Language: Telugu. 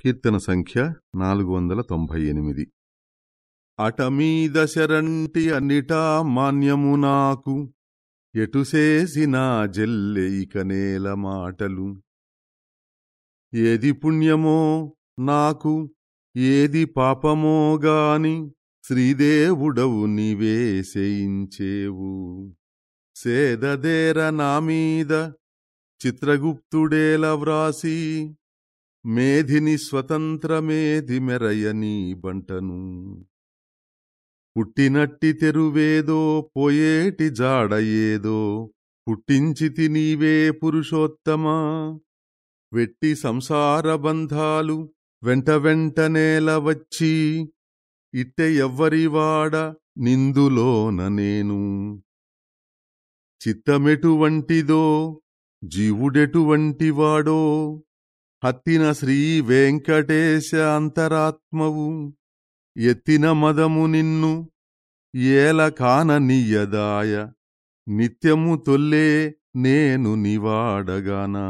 కీర్తన సంఖ్య నాలుగు వందల తొంభై ఎనిమిది. అటమీద శరంటి అన్నిటా మాన్యము నాకు. ఎటుసేసినా జల్లెయిక నేల మాటలు. ఏది పుణ్యమో నాకు ఏది పాపమో గాని శ్రీదేవుడవు నీవే చేయించేవు సేదదేర నామీద చిత్రగుప్తుడేల వ్రాసి మేధిని స్వతంత్రమేధి మెరయని బంటను. పుట్టినట్టి తెరువేదో పోయేటి జాడ ఏదో పుట్టించితి నీవే పురుషోత్తమా. వెట్టి సంసార బంధాలు వెంట వెంటనేల వచ్చి ఇట్టె ఎవ్వరివాడ నిందులోన నేను. చిత్తమెటువంటిదో జీవుడెటువంటివాడో హత్తిన శ్రీ వెంకటేశ అంతరాత్మవు. ఎత్తిన మదము నిన్ను ఏల కాననీయదాయ నిత్యము తొల్లే నేను నివాడగానా.